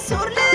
சொல்லு